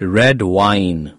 red wine.